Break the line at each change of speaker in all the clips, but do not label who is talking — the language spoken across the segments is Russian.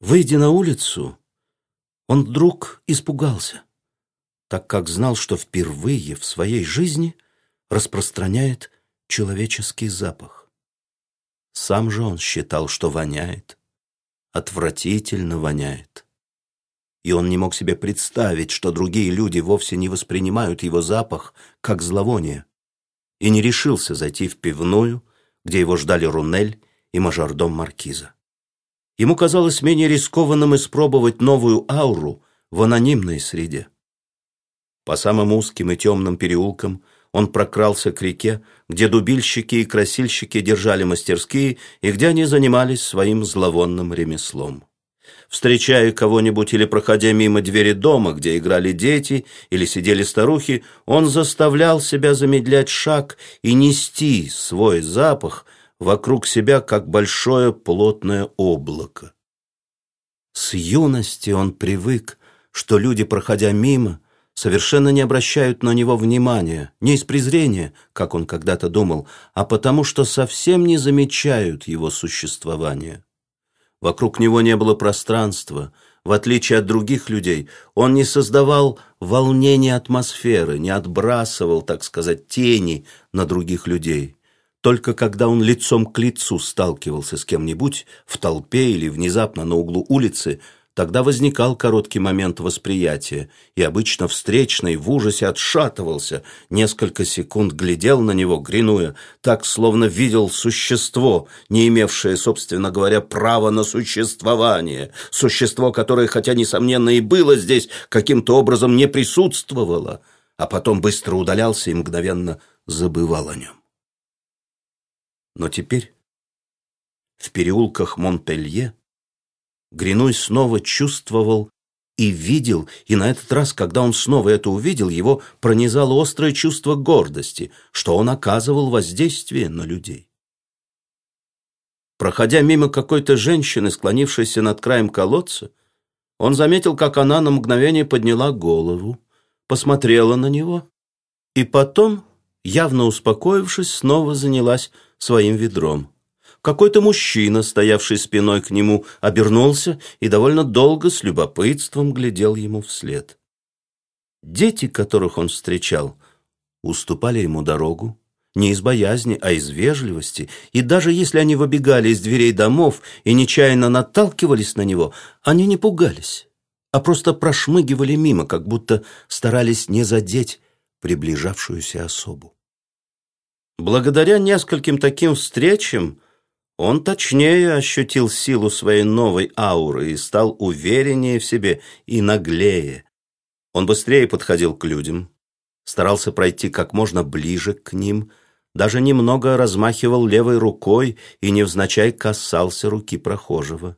Выйдя на улицу, он вдруг испугался, так как знал, что впервые в своей жизни распространяет человеческий запах. Сам же он считал, что воняет, отвратительно воняет. И он не мог себе представить, что другие люди вовсе не воспринимают его запах как зловоние, и не решился зайти в пивную, где его ждали Рунель и мажордом Маркиза. Ему казалось менее рискованным испробовать новую ауру в анонимной среде. По самым узким и темным переулкам он прокрался к реке, где дубильщики и красильщики держали мастерские и где они занимались своим зловонным ремеслом. Встречая кого-нибудь или проходя мимо двери дома, где играли дети или сидели старухи, он заставлял себя замедлять шаг и нести свой запах – вокруг себя, как большое плотное облако. С юности он привык, что люди, проходя мимо, совершенно не обращают на него внимания, не из презрения, как он когда-то думал, а потому что совсем не замечают его существования. Вокруг него не было пространства, в отличие от других людей, он не создавал волнения атмосферы, не отбрасывал, так сказать, тени на других людей. Только когда он лицом к лицу сталкивался с кем-нибудь в толпе или внезапно на углу улицы, тогда возникал короткий момент восприятия, и обычно встречный в ужасе отшатывался, несколько секунд глядел на него, гринуя, так, словно видел существо, не имевшее, собственно говоря, права на существование, существо, которое, хотя, несомненно, и было здесь, каким-то образом не присутствовало, а потом быстро удалялся и мгновенно забывал о нем. Но теперь в переулках Монпелье Гринуй снова чувствовал и видел, и на этот раз, когда он снова это увидел, его пронизало острое чувство гордости, что он оказывал воздействие на людей. Проходя мимо какой-то женщины, склонившейся над краем колодца, он заметил, как она на мгновение подняла голову, посмотрела на него и потом, явно успокоившись, снова занялась своим ведром. Какой-то мужчина, стоявший спиной к нему, обернулся и довольно долго с любопытством глядел ему вслед. Дети, которых он встречал, уступали ему дорогу, не из боязни, а из вежливости, и даже если они выбегали из дверей домов и нечаянно наталкивались на него, они не пугались, а просто прошмыгивали мимо, как будто старались не задеть приближавшуюся особу. Благодаря нескольким таким встречам он точнее ощутил силу своей новой ауры и стал увереннее в себе и наглее. Он быстрее подходил к людям, старался пройти как можно ближе к ним, даже немного размахивал левой рукой и невзначай касался руки прохожего.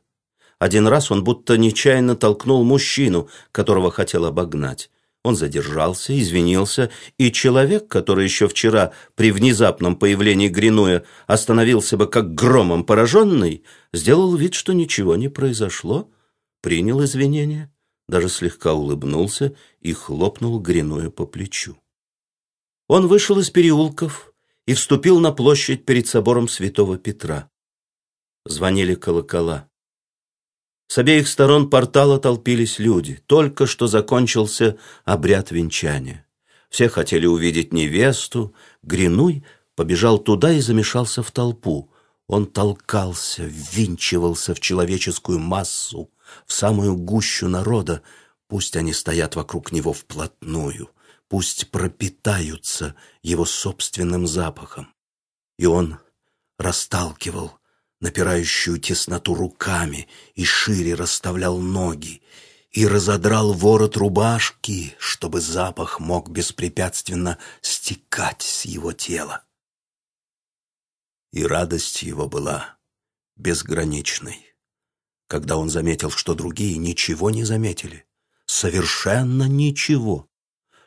Один раз он будто нечаянно толкнул мужчину, которого хотел обогнать. Он задержался, извинился, и человек, который еще вчера при внезапном появлении Гринуя остановился бы как громом пораженный, сделал вид, что ничего не произошло, принял извинения, даже слегка улыбнулся и хлопнул Гринуя по плечу. Он вышел из переулков и вступил на площадь перед собором святого Петра. Звонили колокола. С обеих сторон портала толпились люди. Только что закончился обряд венчания. Все хотели увидеть невесту. Гринуй побежал туда и замешался в толпу. Он толкался, ввинчивался в человеческую массу, в самую гущу народа. Пусть они стоят вокруг него вплотную, пусть пропитаются его собственным запахом. И он расталкивал, напирающую тесноту руками и шире расставлял ноги, и разодрал ворот рубашки, чтобы запах мог беспрепятственно стекать с его тела. И радость его была безграничной, когда он заметил, что другие ничего не заметили, совершенно ничего,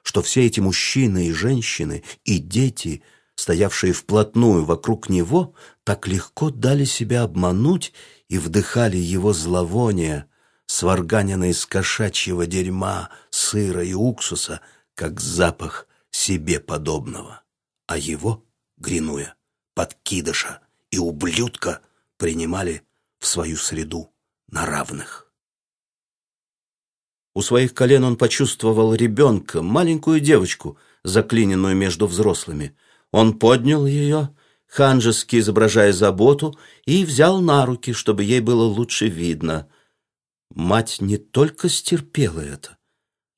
что все эти мужчины и женщины и дети — стоявшие вплотную вокруг него, так легко дали себя обмануть и вдыхали его зловоние, сварганенное из кошачьего дерьма, сыра и уксуса, как запах себе подобного. А его, гринуя, подкидыша и ублюдка принимали в свою среду на равных. У своих колен он почувствовал ребенка, маленькую девочку, заклиненную между взрослыми. Он поднял ее, ханжески изображая заботу, и взял на руки, чтобы ей было лучше видно. Мать не только стерпела это,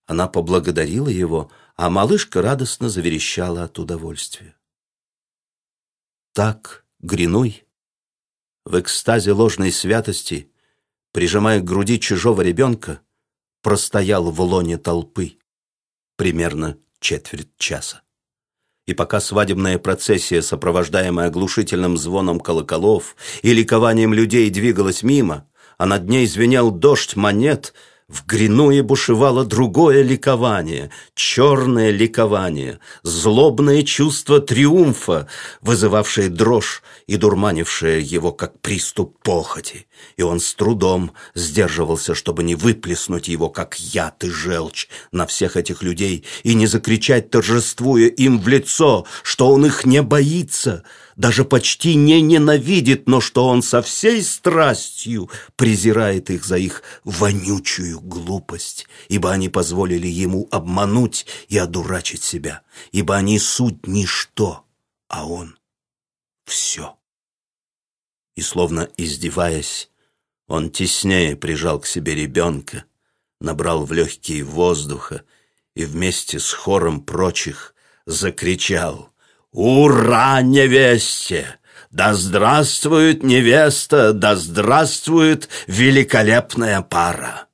она поблагодарила его, а малышка радостно заверещала от удовольствия. Так Гринуй в экстазе ложной святости, прижимая к груди чужого ребенка, простоял в лоне толпы примерно четверть часа. И пока свадебная процессия, сопровождаемая оглушительным звоном колоколов и ликованием людей, двигалась мимо, а над ней звенел дождь монет — в Гринуе бушевало другое ликование, черное ликование, злобное чувство триумфа, вызывавшее дрожь и дурманившее его как приступ похоти. И он с трудом сдерживался, чтобы не выплеснуть его, как яд и желчь, на всех этих людей и не закричать, торжествуя им в лицо, что он их не боится — даже почти не ненавидит, но что он со всей страстью презирает их за их вонючую глупость, ибо они позволили ему обмануть и одурачить себя, ибо они суть ничто, а он все. И словно издеваясь, он теснее прижал к себе ребенка, набрал в легкие воздуха и вместе с хором прочих закричал — «Ура невесте! Да здравствует невеста! Да здравствует великолепная пара!»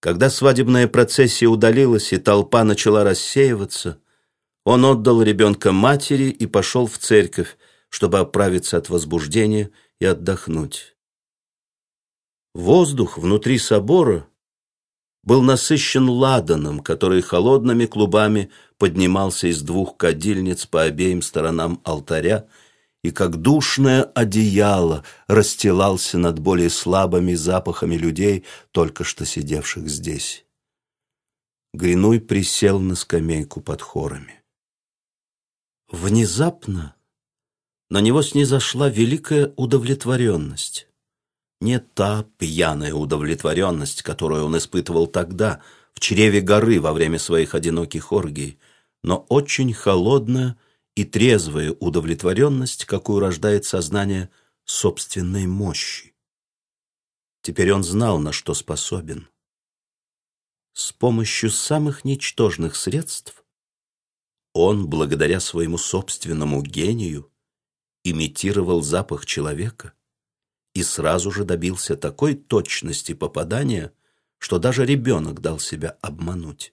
Когда свадебная процессия удалилась и толпа начала рассеиваться, он отдал ребенка матери и пошел в церковь, чтобы оправиться от возбуждения и отдохнуть. Воздух внутри собора был насыщен ладаном, который холодными клубами поднимался из двух кадильниц по обеим сторонам алтаря и как душное одеяло расстилался над более слабыми запахами людей, только что сидевших здесь. Гринуй присел на скамейку под хорами. Внезапно на него снизошла великая удовлетворенность. Не та пьяная удовлетворенность, которую он испытывал тогда, в чреве горы во время своих одиноких оргий, но очень холодная и трезвая удовлетворенность, какую рождает сознание собственной мощи. Теперь он знал, на что способен. С помощью самых ничтожных средств он, благодаря своему собственному гению, имитировал запах человека и сразу же добился такой точности попадания, что даже ребенок дал себя обмануть.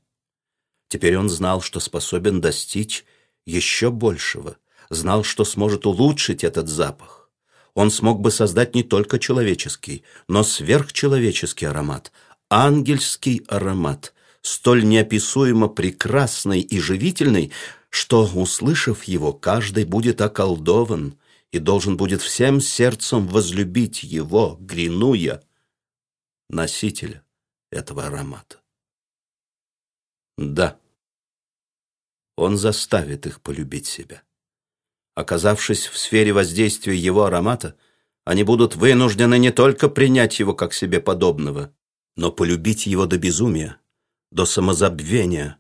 Теперь он знал, что способен достичь еще большего, знал, что сможет улучшить этот запах. Он смог бы создать не только человеческий, но сверхчеловеческий аромат, ангельский аромат, столь неописуемо прекрасный и живительный, что, услышав его, каждый будет околдован и должен будет всем сердцем возлюбить его, гринуя, носителя этого аромата. Да, он заставит их полюбить себя. Оказавшись в сфере воздействия его аромата, они будут вынуждены не только принять его как себе подобного, но полюбить его до безумия, до самозабвения.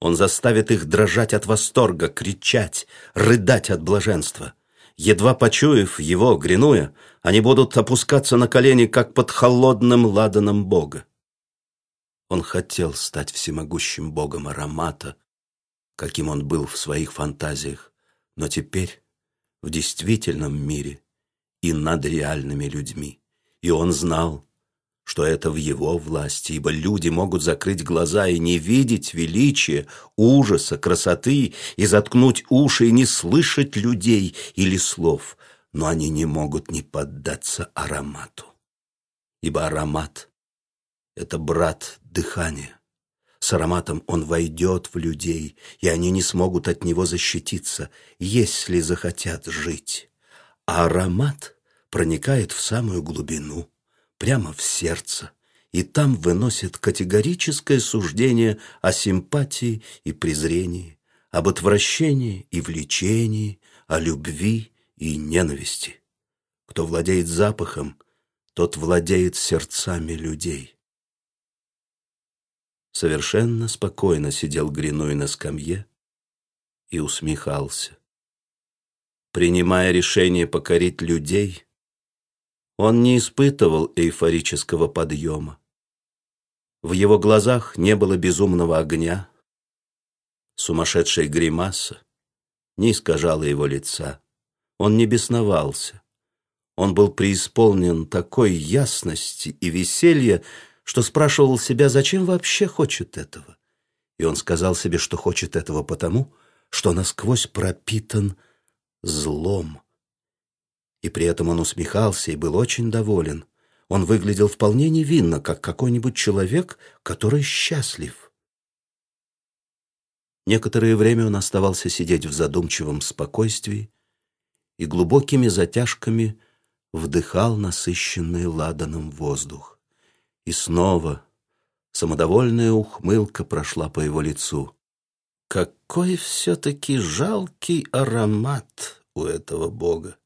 Он заставит их дрожать от восторга, кричать, рыдать от блаженства. Едва почуяв его, гринуя, они будут опускаться на колени, как под холодным ладаном Бога. Он хотел стать всемогущим богом аромата, каким он был в своих фантазиях, но теперь в действительном мире и над реальными людьми. И он знал, что это в его власти, ибо люди могут закрыть глаза и не видеть величия, ужаса, красоты, и заткнуть уши и не слышать людей или слов, но они не могут не поддаться аромату. Ибо аромат это брат дыхания. С ароматом он войдет в людей, и они не смогут от него защититься, если захотят жить. А аромат проникает в самую глубину, прямо в сердце, и там выносит категорическое суждение о симпатии и презрении, об отвращении и влечении, о любви и ненависти. Кто владеет запахом, тот владеет сердцами людей. Совершенно спокойно сидел Гринуй на скамье и усмехался. Принимая решение покорить людей, он не испытывал эйфорического подъема. В его глазах не было безумного огня, сумасшедшая гримаса не искажала его лица. Он не бесновался. Он был преисполнен такой ясности и веселья, что спрашивал себя, зачем вообще хочет этого. И он сказал себе, что хочет этого потому, что насквозь пропитан злом. И при этом он усмехался и был очень доволен. Он выглядел вполне невинно, как какой-нибудь человек, который счастлив. Некоторое время он оставался сидеть в задумчивом спокойствии и глубокими затяжками вдыхал насыщенный ладаном воздух. И снова самодовольная ухмылка прошла по его лицу. Какой все-таки жалкий аромат у этого бога!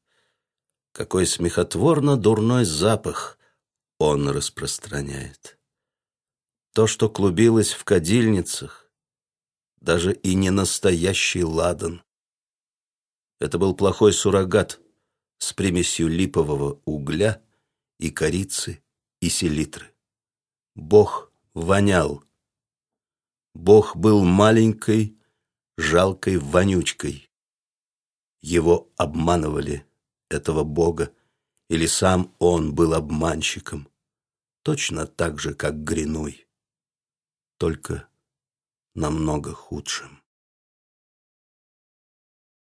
Какой смехотворно дурной запах он распространяет! То, что клубилось в кадильницах, даже и не настоящий ладан. Это был плохой суррогат с примесью липового угля и корицы и селитры. Бог вонял. Бог был маленькой, жалкой вонючкой. Его обманывали, этого Бога, или сам он был обманщиком, точно так же, как Гринуй, только намного худшим.